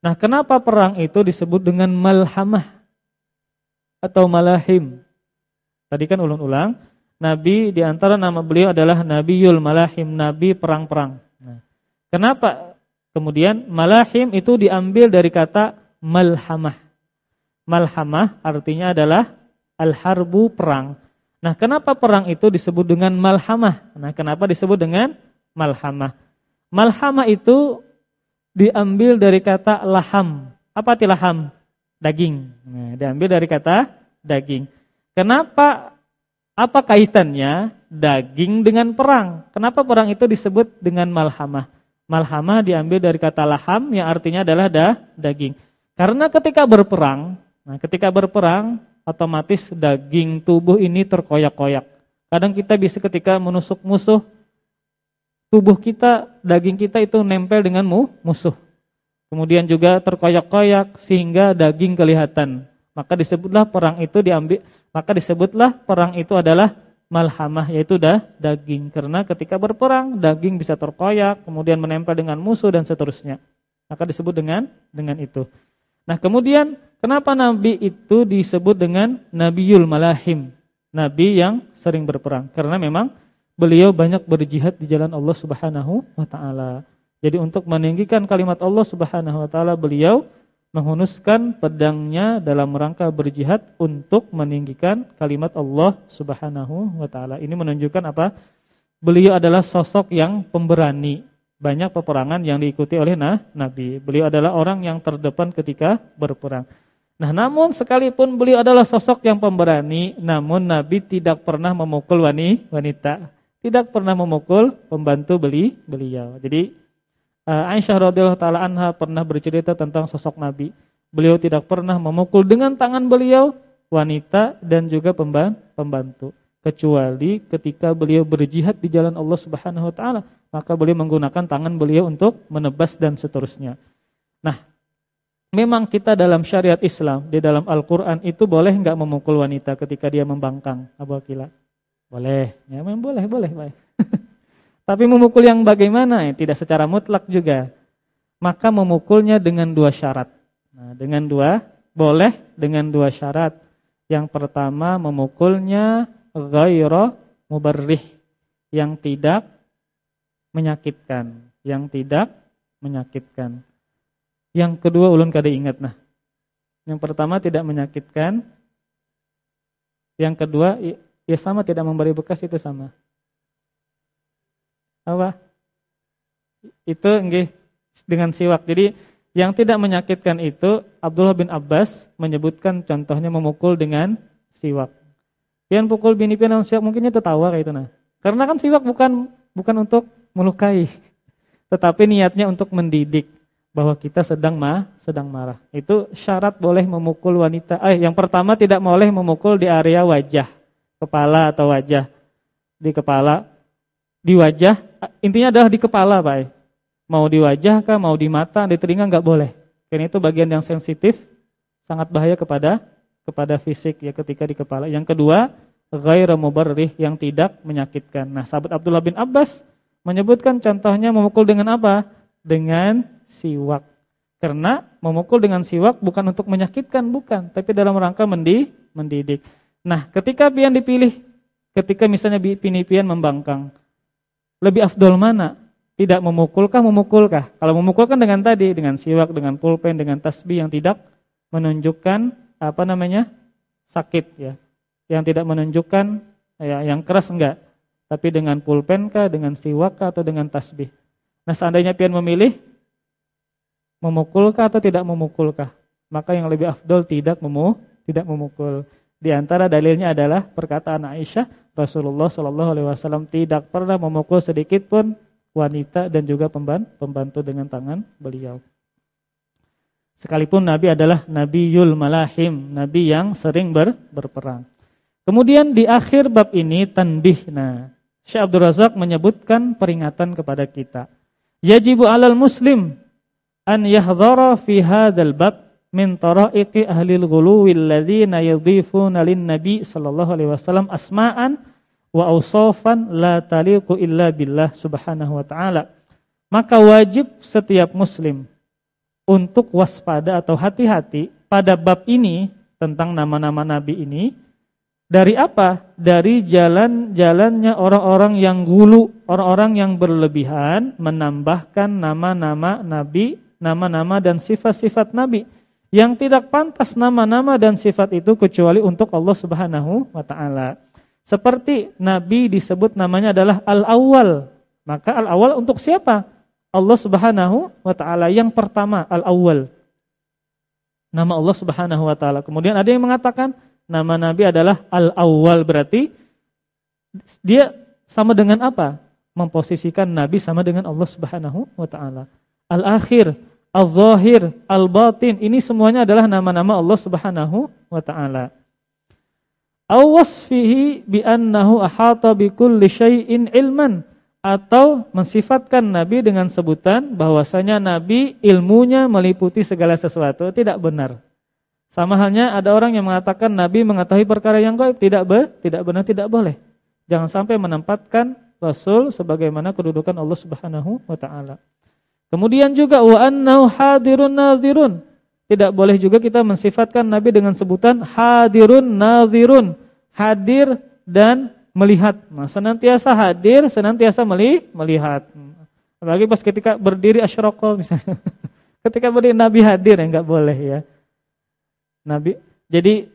Nah, kenapa perang itu disebut dengan malhamah atau malahim? Tadi kan ulun-ulang, Nabi di antara nama beliau adalah Nabiul Malahim, Nabi perang-perang. Nah, kenapa kemudian malahim itu diambil dari kata malhamah? Malhamah artinya adalah al-harbu perang. Nah, kenapa perang itu disebut dengan malhamah? Nah, kenapa disebut dengan malhamah? Malhamah itu diambil dari kata laham. Apa arti laham? Daging. Nah, diambil dari kata daging. Kenapa apa kaitannya daging dengan perang? Kenapa perang itu disebut dengan malhamah? Malhamah diambil dari kata laham yang artinya adalah da, daging. Karena ketika berperang, Nah, ketika berperang, otomatis daging tubuh ini terkoyak-koyak. Kadang kita bisa ketika menusuk musuh, tubuh kita, daging kita itu nempel dengan musuh. Kemudian juga terkoyak-koyak sehingga daging kelihatan. Maka disebutlah perang itu diambil, maka disebutlah perang itu adalah malhamah yaitu dah daging karena ketika berperang daging bisa terkoyak kemudian menempel dengan musuh dan seterusnya. Maka disebut dengan dengan itu. Nah, kemudian kenapa nabi itu disebut dengan Nabiul Malahim? Nabi yang sering berperang. Karena memang beliau banyak berjihad di jalan Allah Subhanahu wa taala. Jadi untuk meninggikan kalimat Allah Subhanahu wa taala, beliau menghunuskan pedangnya dalam rangka berjihad untuk meninggikan kalimat Allah Subhanahu wa taala. Ini menunjukkan apa? Beliau adalah sosok yang pemberani, banyak peperangan yang diikuti oleh nah, Nabi. Beliau adalah orang yang terdepan ketika berperang. Nah, namun sekalipun beliau adalah sosok yang pemberani, namun Nabi tidak pernah memukul wanita, tidak pernah memukul pembantu beli beliau. Jadi uh, Aisyah radhiyallahu taala anha pernah bercerita tentang sosok Nabi. Beliau tidak pernah memukul dengan tangan beliau wanita dan juga pembantu kecuali ketika beliau berjihad di jalan Allah Subhanahu wa taala, maka beliau menggunakan tangan beliau untuk menebas dan seterusnya. Nah, memang kita dalam syariat Islam, di dalam Al-Qur'an itu boleh enggak memukul wanita ketika dia membangkang, Abu Akila? Boleh. Ya, memang boleh, boleh, boleh. Tapi memukul yang bagaimana? Ya, tidak secara mutlak juga. Maka memukulnya dengan dua syarat. Nah, dengan dua boleh dengan dua syarat. Yang pertama memukulnya ghaira mubarrih yang tidak menyakitkan, yang tidak menyakitkan. Yang kedua ulun kada ingat nah. Yang pertama tidak menyakitkan. Yang kedua ya sama tidak memberi bekas itu sama. Apa? Itu nggih dengan siwak. Jadi yang tidak menyakitkan itu Abdullah bin Abbas menyebutkan contohnya memukul dengan siwak. Pian pukul bini pian siap mungkin itu tawa kayak itu nah. Karena kan siwak bukan bukan untuk melukai, tetapi niatnya untuk mendidik bahwa kita sedang ma, sedang marah. Itu syarat boleh memukul wanita. Eh, yang pertama tidak boleh memukul di area wajah, kepala atau wajah. Di kepala, di wajah, intinya adalah di kepala, Pak. Mau di wajah kah, mau di mata, di telinga nggak boleh. Karena itu bagian yang sensitif, sangat bahaya kepada kepada fisik ya ketika di kepala. Yang kedua, ghairu mubarrih yang tidak menyakitkan. Nah, sahabat Abdullah bin Abbas menyebutkan contohnya memukul dengan apa? Dengan siwak. Karena memukul dengan siwak bukan untuk menyakitkan, bukan, tapi dalam rangka mendi, mendidik. Nah, ketika pian dipilih, ketika misalnya pian membangkang, lebih afdol mana? Tidak memukulkah, memukulkah? Kalau memukulkan dengan tadi, dengan siwak, dengan pulpen, dengan tasbih yang tidak menunjukkan apa namanya? sakit ya. Yang tidak menunjukkan ya, yang keras enggak. Tapi dengan pulpen kah, dengan siwak atau dengan tasbih. Nah, seandainya pian memilih memukulkah atau tidak memukulkah? Maka yang lebih afdol tidak memu tidak memukul. Di antara dalilnya adalah perkataan Aisyah, Rasulullah Shallallahu alaihi wasallam tidak pernah memukul sedikit pun wanita dan juga pembantu dengan tangan beliau. Sekalipun Nabi adalah Nabi Yul Malahim, Nabi yang sering ber, berperang. Kemudian di akhir bab ini tanbih. Nah, Syekh Abdul Razak menyebutkan peringatan kepada kita. Yajibu alal muslim an yahdhara fi hadzal bab min taraiqi ahli al-ghuluwi alladhina yadhifuna lin-nabi sallallahu alaihi wasallam asma'an wa awsafan la taliqu illa billah subhanahu wa ta'ala. Maka wajib setiap muslim untuk waspada atau hati-hati pada bab ini tentang nama-nama nabi ini dari apa? Dari jalan-jalannya orang-orang yang gulu, orang-orang yang berlebihan menambahkan nama-nama nabi nama-nama dan sifat-sifat Nabi yang tidak pantas nama-nama dan sifat itu kecuali untuk Allah Subhanahu wa taala. Seperti Nabi disebut namanya adalah Al-Awwal. Maka Al-Awwal untuk siapa? Allah Subhanahu wa taala yang pertama, Al-Awwal. Nama Allah Subhanahu wa taala. Kemudian ada yang mengatakan nama Nabi adalah Al-Awwal berarti dia sama dengan apa? Memposisikan Nabi sama dengan Allah Subhanahu wa taala. Al-Akhir Al-Zahir, Al-Batin, ini semuanya adalah nama-nama Allah Subhanahu wa taala. Awasfihi bi annahu ahata bi kulli syai'in ilman atau mensifatkan nabi dengan sebutan bahwasanya nabi ilmunya meliputi segala sesuatu tidak benar. Sama halnya ada orang yang mengatakan nabi mengetahui perkara yang gaib tidak be, tidak benar tidak boleh. Jangan sampai menempatkan rasul sebagaimana kedudukan Allah Subhanahu wa taala. Kemudian juga wa annahu hadirun nazirun. Tidak boleh juga kita mensifatkan Nabi dengan sebutan hadirun nazirun, hadir dan melihat. Nah, senantiasa hadir, senantiasa meli melihat. Apalagi pas ketika berdiri asyraqah misalnya. ketika berdiri Nabi hadir ya enggak boleh ya. Nabi jadi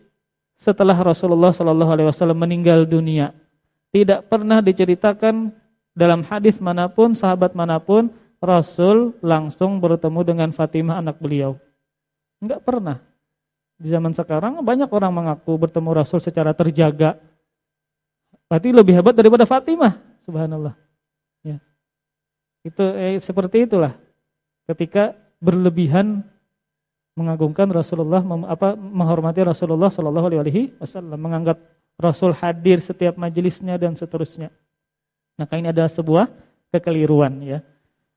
setelah Rasulullah Shallallahu alaihi wasallam meninggal dunia, tidak pernah diceritakan dalam hadis mana pun, sahabat mana pun Rasul langsung bertemu dengan Fatimah anak beliau. Enggak pernah. Di zaman sekarang banyak orang mengaku bertemu Rasul secara terjaga. Berarti lebih hebat daripada Fatimah, subhanallah. Ya. Itu eh, seperti itulah. Ketika berlebihan mengagungkan Rasulullah apa menghormati Rasulullah sallallahu alaihi wasallam, menganggap Rasul hadir setiap majelisnya dan seterusnya. Maka ini adalah sebuah kekeliruan ya.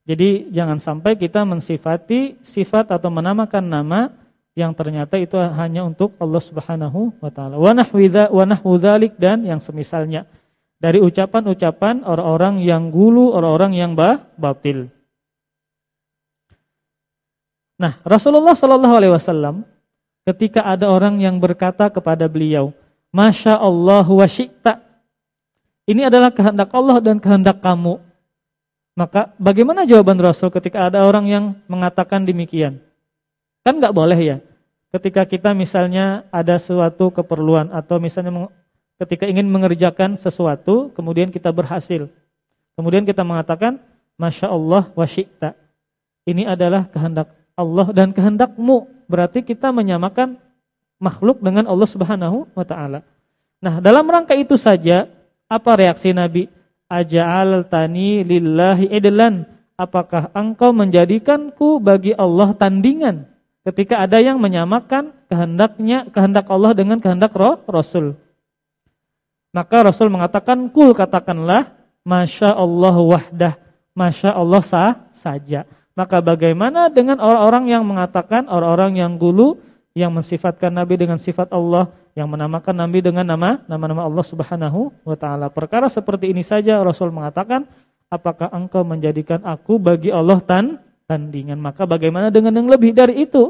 Jadi jangan sampai kita mensifati sifat atau menamakan nama yang ternyata itu hanya untuk Allah Subhanahu wa taala. Wa nahwu dan yang semisalnya dari ucapan-ucapan orang-orang yang gulu, orang-orang yang bah, batil. Nah, Rasulullah sallallahu alaihi wasallam ketika ada orang yang berkata kepada beliau, "Masya Allah wa syi'ta." Ini adalah kehendak Allah dan kehendak kamu. Maka bagaimana jawaban Rasul ketika ada orang yang mengatakan demikian? Kan nggak boleh ya. Ketika kita misalnya ada suatu keperluan atau misalnya ketika ingin mengerjakan sesuatu, kemudian kita berhasil. Kemudian kita mengatakan, Masya Allah wa syi'ta. Ini adalah kehendak Allah dan kehendakmu. Berarti kita menyamakan makhluk dengan Allah Subhanahu wa taala. Nah, dalam rangka itu saja apa reaksi Nabi? Aja'al tani lillahi idlan. Apakah engkau menjadikanku bagi Allah tandingan? Ketika ada yang menyamakan kehendaknya kehendak Allah dengan kehendak roh Rasul. Maka Rasul mengatakan kul katakanlah masya Allah wahdah. Masya Allah sah saja. Maka bagaimana dengan orang-orang yang mengatakan orang-orang yang gulu yang mensifatkan Nabi dengan sifat Allah, yang menamakan Nabi dengan nama nama-nama Allah Subhanahu wa taala. Perkara seperti ini saja Rasul mengatakan, "Apakah engkau menjadikan aku bagi Allah tan tandingan. Maka bagaimana dengan yang lebih dari itu?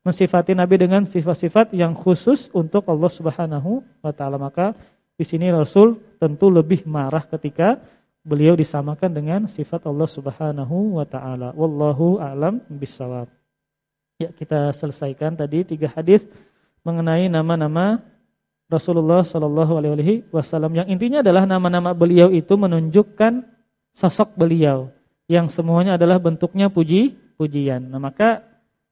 Mensifati Nabi dengan sifat-sifat yang khusus untuk Allah Subhanahu wa taala. Maka di sini Rasul tentu lebih marah ketika beliau disamakan dengan sifat Allah Subhanahu wa taala. Wallahu a'lam bissawab. Ya, kita selesaikan tadi tiga hadis mengenai nama-nama Rasulullah Shallallahu alaihi wasallam yang intinya adalah nama-nama beliau itu menunjukkan sosok beliau yang semuanya adalah bentuknya puji pujian. Nah, maka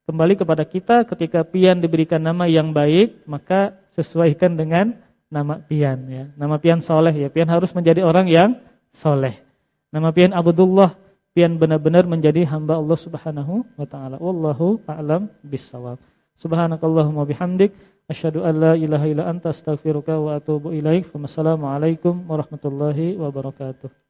kembali kepada kita ketika pian diberikan nama yang baik, maka sesuaikan dengan nama pian ya. Nama pian soleh ya. Pian harus menjadi orang yang soleh. Nama pian Abdullah, pian benar-benar menjadi hamba Allah Subhanahu wa taala. Wallahu a'lam bissawab. Subhanakallahumma bihamdik asyhadu an la ilaha illa anta astaghfiruka wa atubu ilaik. Wassalamualaikum warahmatullahi wabarakatuh.